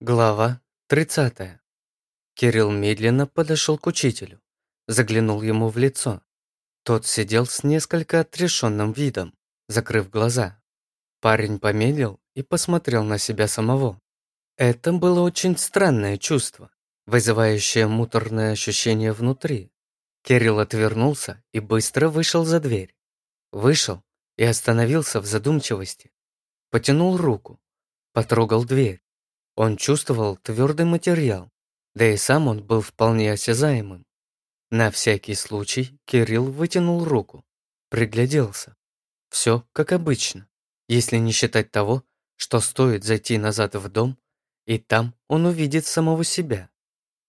Глава 30. Кирилл медленно подошел к учителю, заглянул ему в лицо. Тот сидел с несколько отрешенным видом, закрыв глаза. Парень помедлил и посмотрел на себя самого. Это было очень странное чувство, вызывающее муторное ощущение внутри. Кирилл отвернулся и быстро вышел за дверь. Вышел и остановился в задумчивости. Потянул руку, потрогал дверь. Он чувствовал твердый материал, да и сам он был вполне осязаемым. На всякий случай Кирилл вытянул руку, пригляделся. Все как обычно, если не считать того, что стоит зайти назад в дом, и там он увидит самого себя.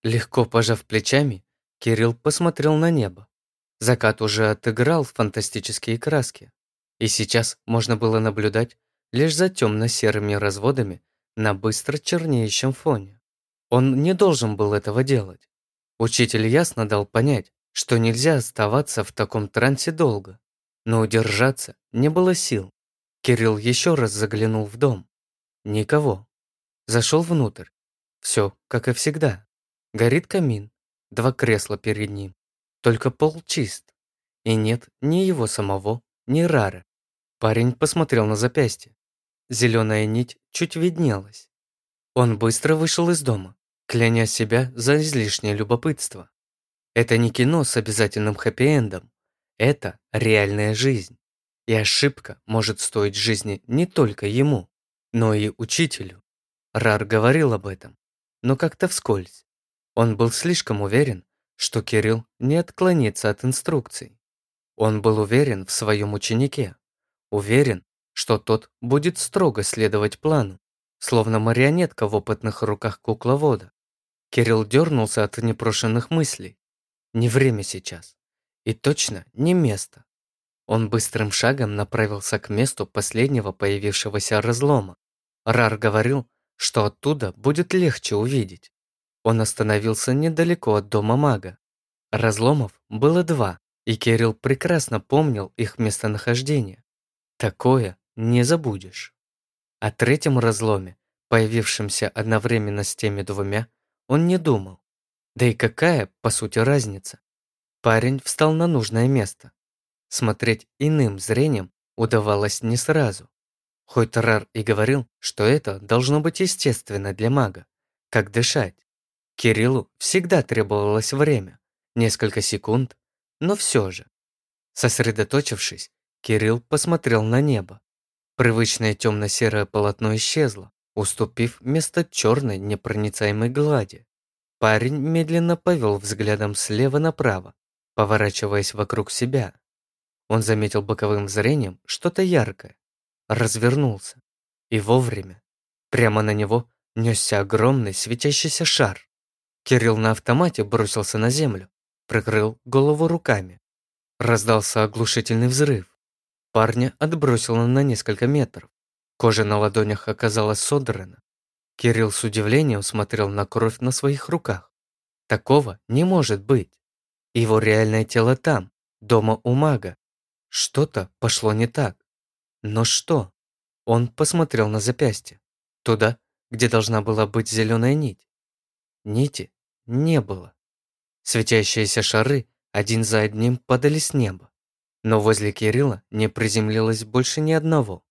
Легко пожав плечами, Кирилл посмотрел на небо. Закат уже отыграл фантастические краски, и сейчас можно было наблюдать лишь за темно-серыми разводами на быстро чернеющем фоне. Он не должен был этого делать. Учитель ясно дал понять, что нельзя оставаться в таком трансе долго, но удержаться не было сил. Кирилл еще раз заглянул в дом. Никого. Зашел внутрь. Все, как и всегда. Горит камин, два кресла перед ним. Только пол чист. И нет ни его самого, ни Рары. Парень посмотрел на запястье. Зеленая нить чуть виднелась. Он быстро вышел из дома, кляня себя за излишнее любопытство. Это не кино с обязательным хэппи-эндом. Это реальная жизнь. И ошибка может стоить жизни не только ему, но и учителю. Рар говорил об этом, но как-то вскользь. Он был слишком уверен, что Кирилл не отклонится от инструкций. Он был уверен в своем ученике, уверен, что тот будет строго следовать плану, словно марионетка в опытных руках кукловода. Кирилл дернулся от непрошенных мыслей. Не время сейчас. И точно не место. Он быстрым шагом направился к месту последнего появившегося разлома. Рар говорил, что оттуда будет легче увидеть. Он остановился недалеко от дома мага. Разломов было два, и Кирилл прекрасно помнил их местонахождение. Такое не забудешь. О третьем разломе, появившемся одновременно с теми двумя, он не думал. Да и какая, по сути, разница? Парень встал на нужное место. Смотреть иным зрением удавалось не сразу. Хоть Рар и говорил, что это должно быть естественно для мага, как дышать. Кириллу всегда требовалось время, несколько секунд, но все же. Сосредоточившись, Кирилл посмотрел на небо. Привычное темно-серое полотно исчезло, уступив место черной непроницаемой глади. Парень медленно повел взглядом слева направо, поворачиваясь вокруг себя. Он заметил боковым зрением что-то яркое, развернулся. И вовремя. Прямо на него несся огромный светящийся шар. Кирилл на автомате бросился на землю, прикрыл голову руками. Раздался оглушительный взрыв. Парня отбросило на несколько метров. Кожа на ладонях оказалась содрана. Кирилл с удивлением смотрел на кровь на своих руках. Такого не может быть. Его реальное тело там, дома у мага. Что-то пошло не так. Но что? Он посмотрел на запястье. Туда, где должна была быть зеленая нить. Нити не было. Светящиеся шары один за одним падали с неба но возле Кирилла не приземлилось больше ни одного.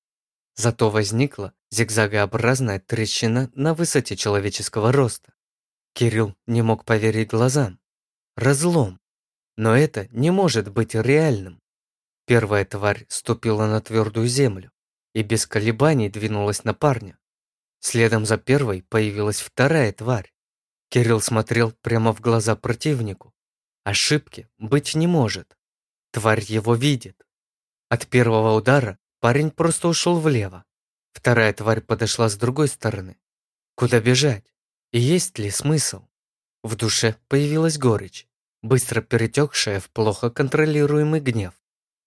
Зато возникла зигзагообразная трещина на высоте человеческого роста. Кирилл не мог поверить глазам. Разлом. Но это не может быть реальным. Первая тварь ступила на твердую землю и без колебаний двинулась на парня. Следом за первой появилась вторая тварь. Кирилл смотрел прямо в глаза противнику. Ошибки быть не может. Тварь его видит. От первого удара парень просто ушел влево. Вторая тварь подошла с другой стороны. Куда бежать? И есть ли смысл? В душе появилась горечь, быстро перетекшая в плохо контролируемый гнев.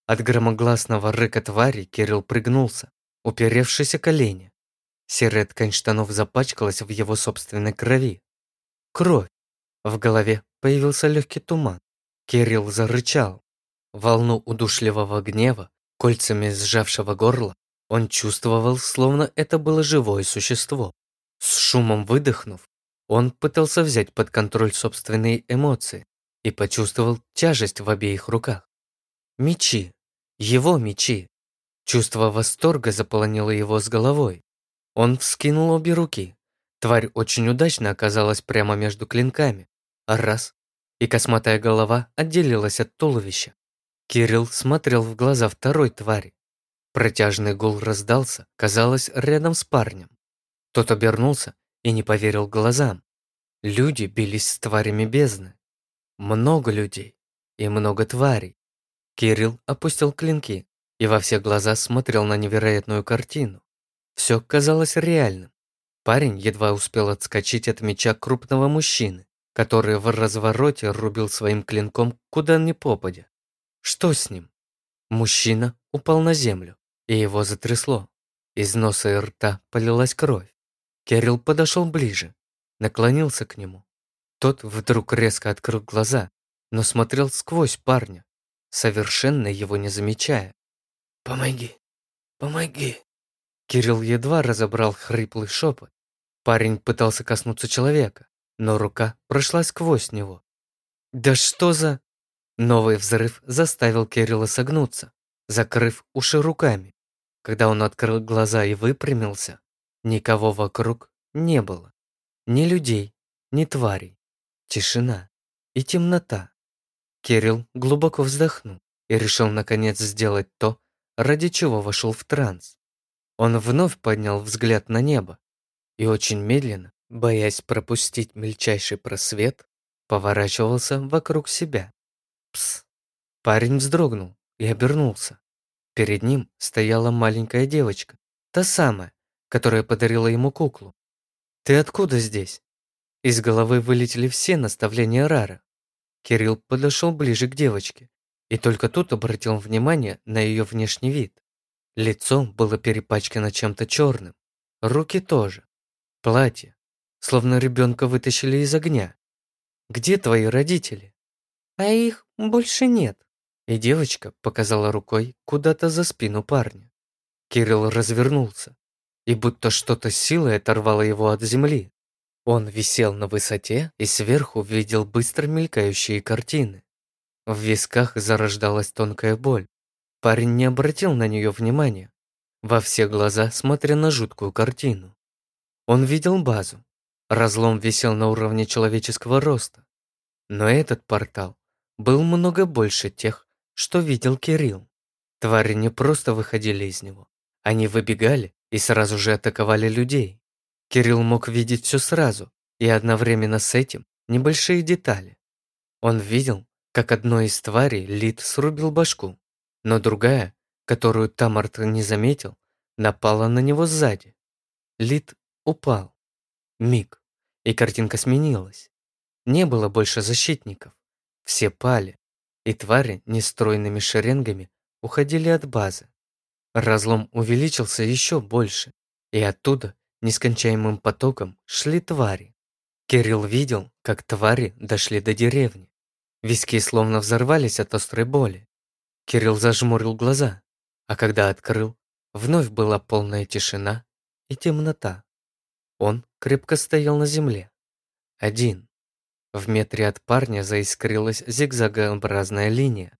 От громогласного рыка твари Кирилл пригнулся, уперевшись о колени. Серая ткань штанов запачкалась в его собственной крови. Кровь. В голове появился легкий туман. Кирилл зарычал, Волну удушливого гнева, кольцами сжавшего горло, он чувствовал, словно это было живое существо. С шумом выдохнув, он пытался взять под контроль собственные эмоции и почувствовал тяжесть в обеих руках. Мечи. Его мечи. Чувство восторга заполонило его с головой. Он вскинул обе руки. Тварь очень удачно оказалась прямо между клинками. Раз. И косматая голова отделилась от туловища. Кирилл смотрел в глаза второй твари. Протяжный гул раздался, казалось, рядом с парнем. Тот обернулся и не поверил глазам. Люди бились с тварями бездны. Много людей и много тварей. Кирилл опустил клинки и во все глаза смотрел на невероятную картину. Все казалось реальным. Парень едва успел отскочить от меча крупного мужчины, который в развороте рубил своим клинком куда ни попадя. Что с ним? Мужчина упал на землю, и его затрясло. Из носа и рта полилась кровь. Кирилл подошел ближе, наклонился к нему. Тот вдруг резко открыл глаза, но смотрел сквозь парня, совершенно его не замечая. «Помоги! Помоги!» Кирилл едва разобрал хриплый шепот. Парень пытался коснуться человека, но рука прошла сквозь него. «Да что за...» Новый взрыв заставил Кирилла согнуться, закрыв уши руками. Когда он открыл глаза и выпрямился, никого вокруг не было. Ни людей, ни тварей. Тишина и темнота. Кирилл глубоко вздохнул и решил наконец сделать то, ради чего вошел в транс. Он вновь поднял взгляд на небо и очень медленно, боясь пропустить мельчайший просвет, поворачивался вокруг себя. Пс! Парень вздрогнул и обернулся. Перед ним стояла маленькая девочка, та самая, которая подарила ему куклу. «Ты откуда здесь?» Из головы вылетели все наставления Рара. Кирилл подошел ближе к девочке и только тут обратил внимание на ее внешний вид. Лицо было перепачкано чем-то черным, руки тоже, платье, словно ребенка вытащили из огня. «Где твои родители?» «А их больше нет», и девочка показала рукой куда-то за спину парня. Кирилл развернулся, и будто что-то силой оторвало его от земли. Он висел на высоте и сверху видел быстро мелькающие картины. В висках зарождалась тонкая боль. Парень не обратил на нее внимания, во все глаза смотря на жуткую картину. Он видел базу. Разлом висел на уровне человеческого роста. Но этот портал был много больше тех, что видел Кирилл. Твари не просто выходили из него. Они выбегали и сразу же атаковали людей. Кирилл мог видеть все сразу, и одновременно с этим небольшие детали. Он видел, как одной из тварей Лид срубил башку, но другая, которую Тамарт не заметил, напала на него сзади. Лид упал. Миг, и картинка сменилась. Не было больше защитников. Все пали, и твари нестройными шеренгами уходили от базы. Разлом увеличился еще больше, и оттуда нескончаемым потоком шли твари. Кирилл видел, как твари дошли до деревни. Виски словно взорвались от острой боли. Кирилл зажмурил глаза, а когда открыл, вновь была полная тишина и темнота. Он крепко стоял на земле. Один. В метре от парня заискрилась зигзагообразная линия.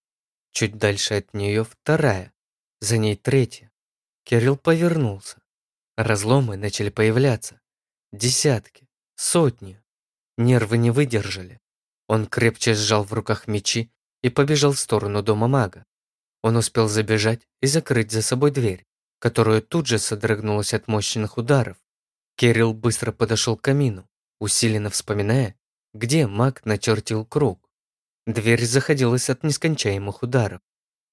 Чуть дальше от нее вторая, за ней третья. Кирилл повернулся. Разломы начали появляться. Десятки, сотни. Нервы не выдержали. Он крепче сжал в руках мечи и побежал в сторону дома мага. Он успел забежать и закрыть за собой дверь, которая тут же содрогнулась от мощных ударов. Кирилл быстро подошел к камину, усиленно вспоминая, где маг начертил круг. Дверь заходилась от нескончаемых ударов.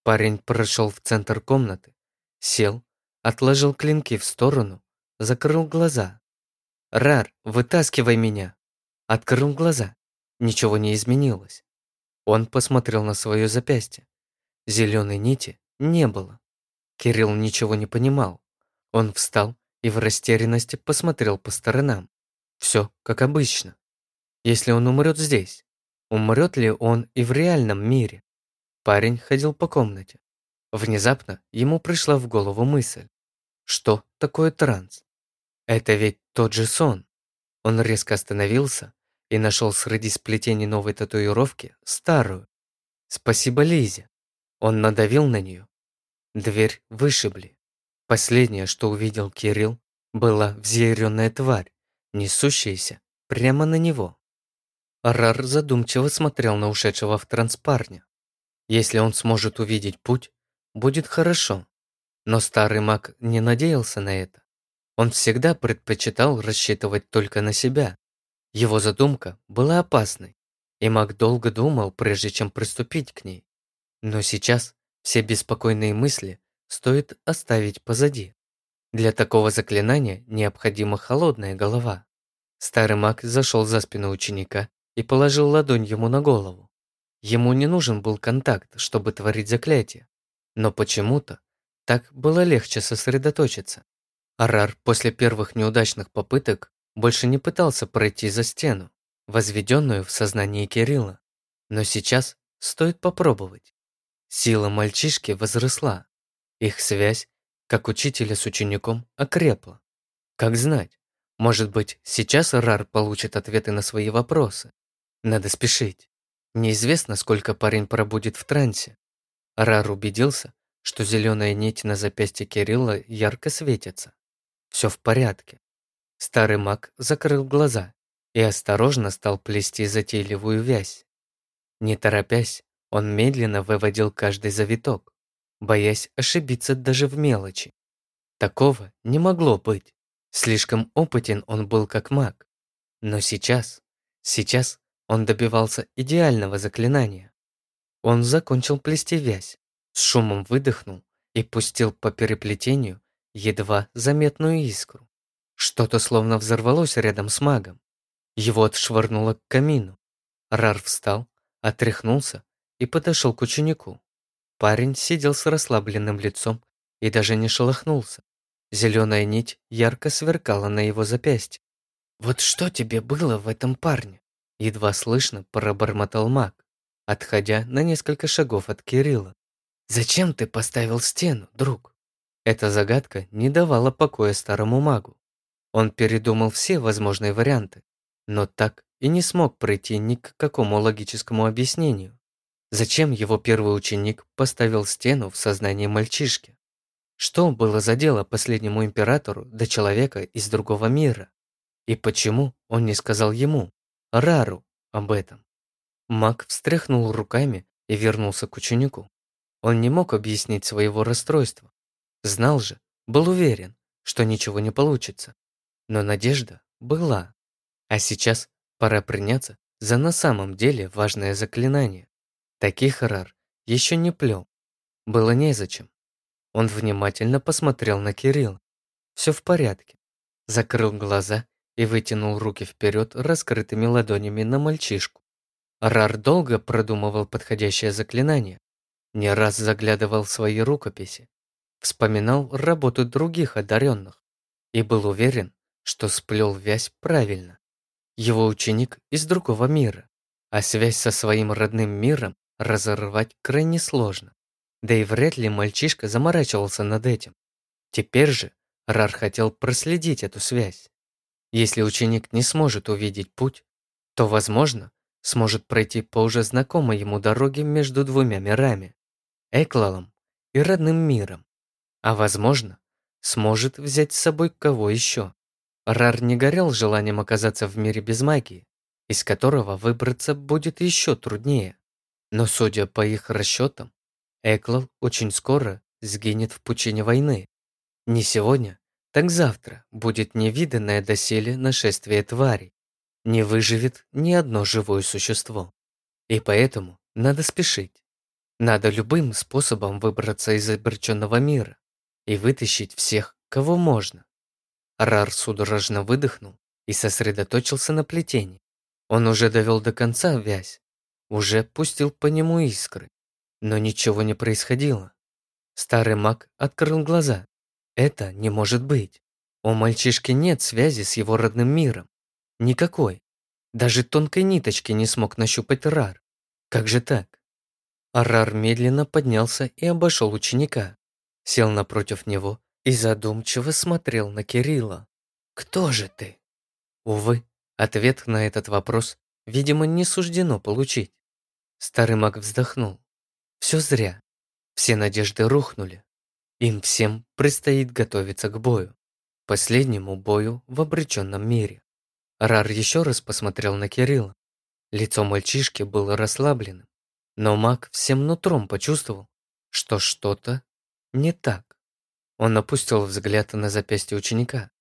Парень прошел в центр комнаты, сел, отложил клинки в сторону, закрыл глаза. «Рар, вытаскивай меня!» Открыл глаза. Ничего не изменилось. Он посмотрел на свое запястье. Зеленой нити не было. Кирилл ничего не понимал. Он встал и в растерянности посмотрел по сторонам. Все как обычно. Если он умрет здесь, умрет ли он и в реальном мире? Парень ходил по комнате. Внезапно ему пришла в голову мысль. Что такое транс? Это ведь тот же сон. Он резко остановился и нашел среди сплетений новой татуировки старую. Спасибо Лизе. Он надавил на нее. Дверь вышибли. Последнее, что увидел Кирилл, была взъяренная тварь, несущаяся прямо на него. Рар задумчиво смотрел на ушедшего в транс парня. Если он сможет увидеть путь, будет хорошо. Но старый маг не надеялся на это. Он всегда предпочитал рассчитывать только на себя. Его задумка была опасной, и маг долго думал, прежде чем приступить к ней. Но сейчас все беспокойные мысли стоит оставить позади. Для такого заклинания необходима холодная голова. Старый маг зашел за спину ученика и положил ладонь ему на голову. Ему не нужен был контакт, чтобы творить заклятие, но почему-то так было легче сосредоточиться. Арар после первых неудачных попыток больше не пытался пройти за стену, возведенную в сознании Кирилла. Но сейчас стоит попробовать. Сила мальчишки возросла. Их связь, как учителя с учеником, окрепла. Как знать, может быть, сейчас Арар получит ответы на свои вопросы. Надо спешить. Неизвестно, сколько парень пробудет в трансе. Арар убедился, что зеленая нить на запястье Кирилла ярко светится. Все в порядке. Старый маг закрыл глаза и осторожно стал плести затейливую вязь. Не торопясь, он медленно выводил каждый завиток, боясь ошибиться даже в мелочи. Такого не могло быть. Слишком опытен он был как маг. Но сейчас, сейчас он добивался идеального заклинания. Он закончил плести вязь, с шумом выдохнул и пустил по переплетению едва заметную искру. Что-то словно взорвалось рядом с магом. Его отшвырнуло к камину. Рар встал, отряхнулся и подошел к ученику. Парень сидел с расслабленным лицом и даже не шелохнулся. Зеленая нить ярко сверкала на его запястье. «Вот что тебе было в этом парне?» Едва слышно пробормотал маг, отходя на несколько шагов от Кирилла. «Зачем ты поставил стену, друг?» Эта загадка не давала покоя старому магу. Он передумал все возможные варианты, но так и не смог прийти ни к какому логическому объяснению. Зачем его первый ученик поставил стену в сознании мальчишки? Что было за дело последнему императору до человека из другого мира? И почему он не сказал ему, Рару, об этом? Маг встряхнул руками и вернулся к ученику. Он не мог объяснить своего расстройства. Знал же, был уверен, что ничего не получится. Но надежда была. А сейчас пора приняться за на самом деле важное заклинание. Таких рар еще не плел. Было незачем. Он внимательно посмотрел на Кирилла. Все в порядке. Закрыл глаза и вытянул руки вперед раскрытыми ладонями на мальчишку. Рар долго продумывал подходящее заклинание, не раз заглядывал в свои рукописи, вспоминал работу других одаренных и был уверен, что сплел вязь правильно. Его ученик из другого мира, а связь со своим родным миром разорвать крайне сложно. Да и вряд ли мальчишка заморачивался над этим. Теперь же Рар хотел проследить эту связь. Если ученик не сможет увидеть путь, то, возможно, сможет пройти по уже знакомой ему дороге между двумя мирами – Эклалом и родным миром а возможно, сможет взять с собой кого еще. Рар не горел желанием оказаться в мире без магии, из которого выбраться будет еще труднее. Но судя по их расчетам, Эклал очень скоро сгинет в пучине войны. Не сегодня, так завтра будет невиданное доселе нашествие тварей. Не выживет ни одно живое существо. И поэтому надо спешить. Надо любым способом выбраться из обреченного мира и вытащить всех, кого можно. Рар судорожно выдохнул и сосредоточился на плетении. Он уже довел до конца вязь, уже пустил по нему искры, но ничего не происходило. Старый маг открыл глаза. Это не может быть. У мальчишки нет связи с его родным миром. Никакой. Даже тонкой ниточки не смог нащупать Рар. Как же так? Арар медленно поднялся и обошел ученика сел напротив него и задумчиво смотрел на Кирилла. «Кто же ты?» Увы, ответ на этот вопрос, видимо, не суждено получить. Старый маг вздохнул. Все зря. Все надежды рухнули. Им всем предстоит готовиться к бою. Последнему бою в обреченном мире. Рар еще раз посмотрел на Кирилла. Лицо мальчишки было расслабленным, но маг всем нутром почувствовал, что что-то не так. Он опустил взгляд на запястье ученика.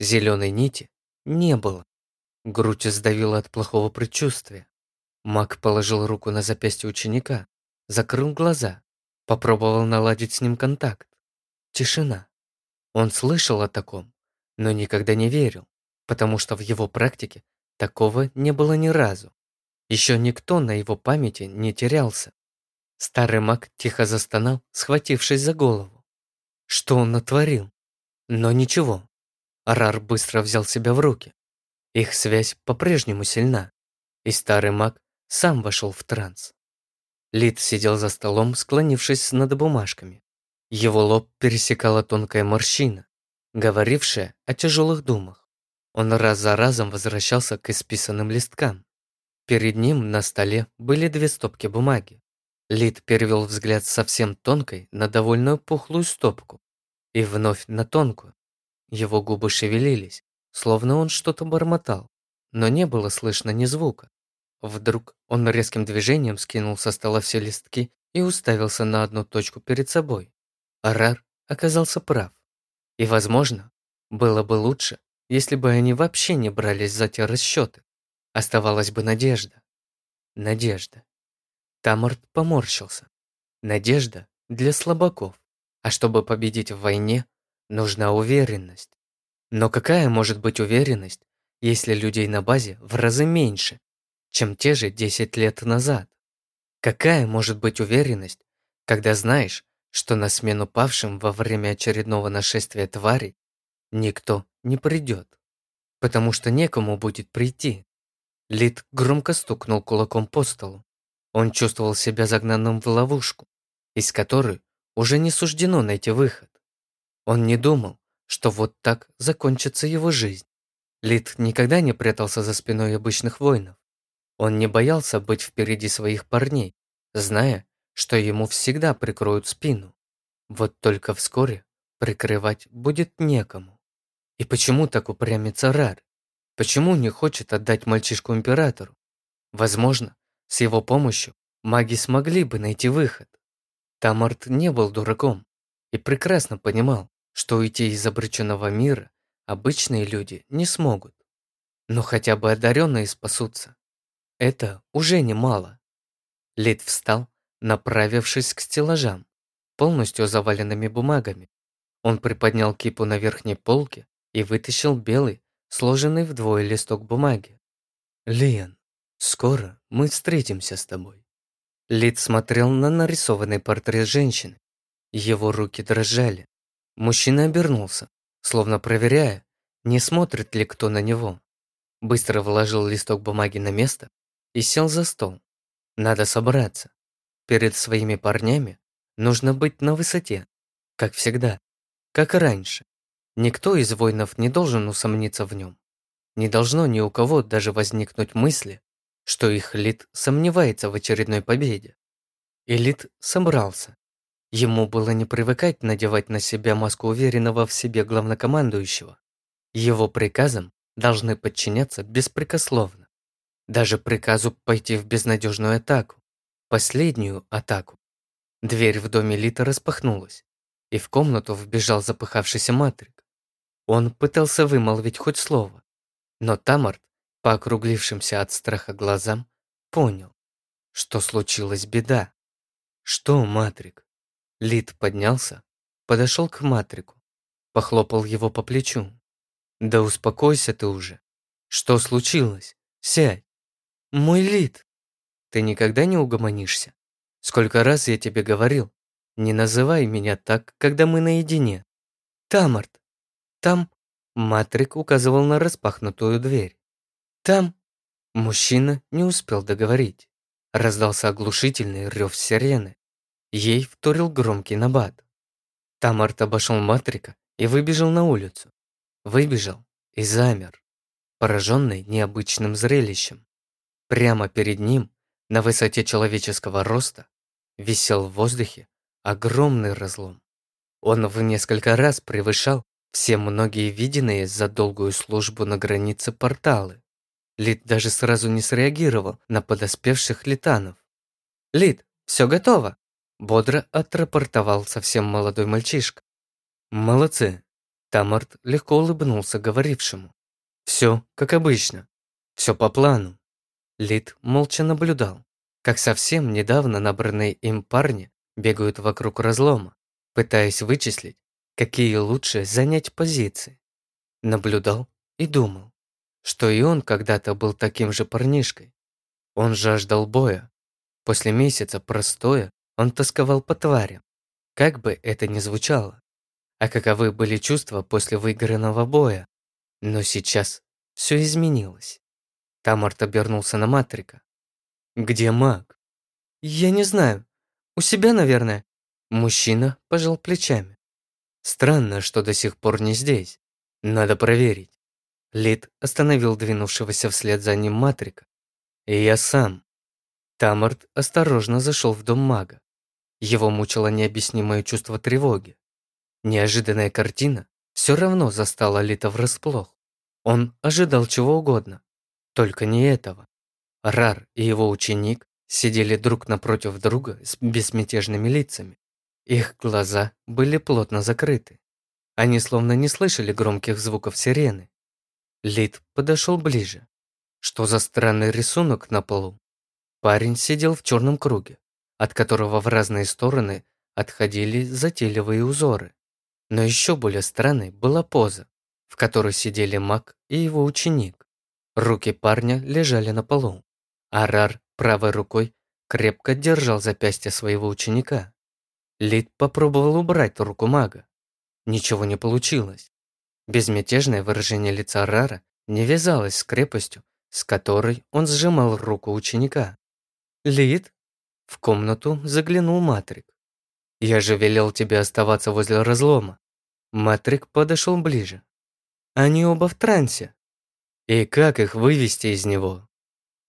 Зеленой нити не было. Грудь сдавила от плохого предчувствия. Маг положил руку на запястье ученика, закрыл глаза, попробовал наладить с ним контакт. Тишина. Он слышал о таком, но никогда не верил потому что в его практике такого не было ни разу. Еще никто на его памяти не терялся. Старый маг тихо застонал, схватившись за голову. Что он натворил? Но ничего. Арар быстро взял себя в руки. Их связь по-прежнему сильна, и старый маг сам вошел в транс. Лид сидел за столом, склонившись над бумажками. Его лоб пересекала тонкая морщина, говорившая о тяжелых думах. Он раз за разом возвращался к исписанным листкам. Перед ним на столе были две стопки бумаги. Лид перевел взгляд совсем тонкой на довольно пухлую стопку и вновь на тонкую. Его губы шевелились, словно он что-то бормотал, но не было слышно ни звука. Вдруг он резким движением скинул со стола все листки и уставился на одну точку перед собой. Арар оказался прав. И, возможно, было бы лучше, если бы они вообще не брались за те расчеты. Оставалась бы надежда. Надежда. Тамарт поморщился. Надежда для слабаков. А чтобы победить в войне, нужна уверенность. Но какая может быть уверенность, если людей на базе в разы меньше, чем те же 10 лет назад? Какая может быть уверенность, когда знаешь, что на смену павшим во время очередного нашествия тварей никто не придет, потому что некому будет прийти. Лид громко стукнул кулаком по столу. Он чувствовал себя загнанным в ловушку, из которой уже не суждено найти выход. Он не думал, что вот так закончится его жизнь. Лид никогда не прятался за спиной обычных воинов. Он не боялся быть впереди своих парней, зная, что ему всегда прикроют спину. Вот только вскоре прикрывать будет некому. И почему так упрямится Рар? Почему не хочет отдать мальчишку императору? Возможно, с его помощью маги смогли бы найти выход. Тамарт не был дураком и прекрасно понимал, что уйти из обреченного мира обычные люди не смогут. Но хотя бы одаренные спасутся. Это уже немало. Лид встал, направившись к стеллажам, полностью заваленными бумагами. Он приподнял кипу на верхней полке и вытащил белый, сложенный вдвое листок бумаги. «Лиан, скоро мы встретимся с тобой». Лид смотрел на нарисованный портрет женщины. Его руки дрожали. Мужчина обернулся, словно проверяя, не смотрит ли кто на него. Быстро вложил листок бумаги на место и сел за стол. Надо собраться. Перед своими парнями нужно быть на высоте, как всегда, как раньше. Никто из воинов не должен усомниться в нем. Не должно ни у кого даже возникнуть мысли, что их Лид сомневается в очередной победе. И Лид собрался. Ему было не привыкать надевать на себя маску уверенного в себе главнокомандующего. Его приказам должны подчиняться беспрекословно. Даже приказу пойти в безнадежную атаку, последнюю атаку. Дверь в доме Лита распахнулась, и в комнату вбежал запыхавшийся Матрик. Он пытался вымолвить хоть слово, но Тамарт, по округлившимся от страха глазам, понял, что случилась беда. «Что, Матрик?» Лид поднялся, подошел к Матрику, похлопал его по плечу. «Да успокойся ты уже. Что случилось? Сядь!» «Мой Лид!» «Ты никогда не угомонишься? Сколько раз я тебе говорил, не называй меня так, когда мы наедине. Тамарт, там Матрик указывал на распахнутую дверь. Там мужчина не успел договорить. Раздался оглушительный рев сирены. Ей вторил громкий набат. Тамарт обошел Матрика и выбежал на улицу. Выбежал и замер, пораженный необычным зрелищем. Прямо перед ним, на высоте человеческого роста, висел в воздухе огромный разлом. Он в несколько раз превышал все многие виденные за долгую службу на границе порталы. Лид даже сразу не среагировал на подоспевших литанов. «Лид, все готово!» Бодро отрапортовал совсем молодой мальчишка. «Молодцы!» Тамарт легко улыбнулся говорившему. «Все, как обычно. Все по плану». Лид молча наблюдал, как совсем недавно набранные им парни бегают вокруг разлома, пытаясь вычислить, какие лучше занять позиции. Наблюдал и думал, что и он когда-то был таким же парнишкой. Он жаждал боя. После месяца простоя он тосковал по тварям, как бы это ни звучало. А каковы были чувства после выигранного боя? Но сейчас все изменилось. Тамарт обернулся на Матрика. «Где маг?» «Я не знаю. У себя, наверное». Мужчина пожал плечами. «Странно, что до сих пор не здесь. Надо проверить». Лид остановил двинувшегося вслед за ним Матрика. «И я сам». Тамарт осторожно зашел в дом мага. Его мучило необъяснимое чувство тревоги. Неожиданная картина все равно застала Лита врасплох. Он ожидал чего угодно, только не этого. Рар и его ученик сидели друг напротив друга с безмятежными лицами. Их глаза были плотно закрыты. Они словно не слышали громких звуков сирены. Лид подошел ближе. Что за странный рисунок на полу? Парень сидел в черном круге, от которого в разные стороны отходили затейливые узоры. Но еще более странной была поза, в которой сидели маг и его ученик. Руки парня лежали на полу. Арар правой рукой крепко держал запястье своего ученика. Лид попробовал убрать руку мага. Ничего не получилось. Безмятежное выражение лица Рара не вязалось с крепостью, с которой он сжимал руку ученика. «Лид?» В комнату заглянул Матрик. «Я же велел тебе оставаться возле разлома». Матрик подошел ближе. «Они оба в трансе». «И как их вывести из него?»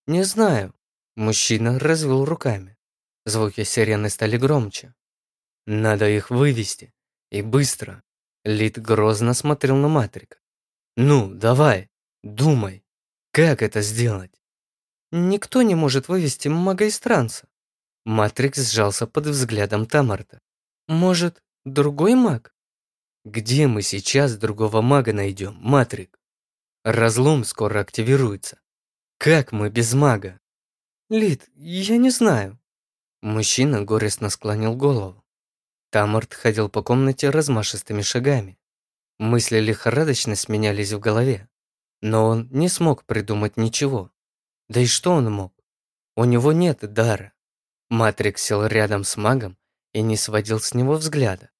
«Не знаю». Мужчина развел руками. Звуки сирены стали громче. «Надо их вывести. И быстро». Лид грозно смотрел на Матрика. «Ну, давай, думай, как это сделать?» «Никто не может вывести мага из транса». Матрикс сжался под взглядом Тамарта. «Может, другой маг?» «Где мы сейчас другого мага найдем, Матрик? Разлом скоро активируется. Как мы без мага?» «Лид, я не знаю». Мужчина горестно склонил голову. Тамарт ходил по комнате размашистыми шагами. Мысли лихорадочно сменялись в голове. Но он не смог придумать ничего. Да и что он мог? У него нет дара. Матрик сел рядом с магом и не сводил с него взгляда.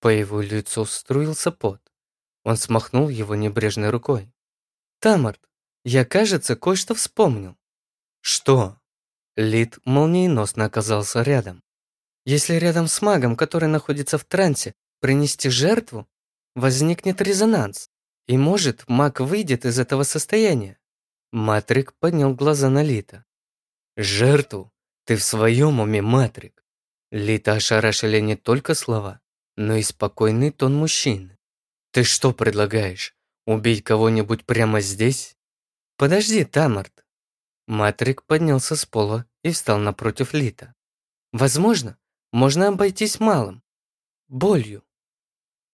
По его лицу струился пот. Он смахнул его небрежной рукой. «Тамарт, я, кажется, кое-что вспомнил». «Что?» Лид молниеносно оказался рядом. Если рядом с магом, который находится в трансе, принести жертву, возникнет резонанс, и может маг выйдет из этого состояния. Матрик поднял глаза на Лита. «Жертву? Ты в своем уме, Матрик?» Лита ошарашили не только слова, но и спокойный тон мужчины. «Ты что предлагаешь? Убить кого-нибудь прямо здесь?» «Подожди, Тамарт!» Матрик поднялся с пола и встал напротив Лита. «Возможно, можно обойтись малым. Болью.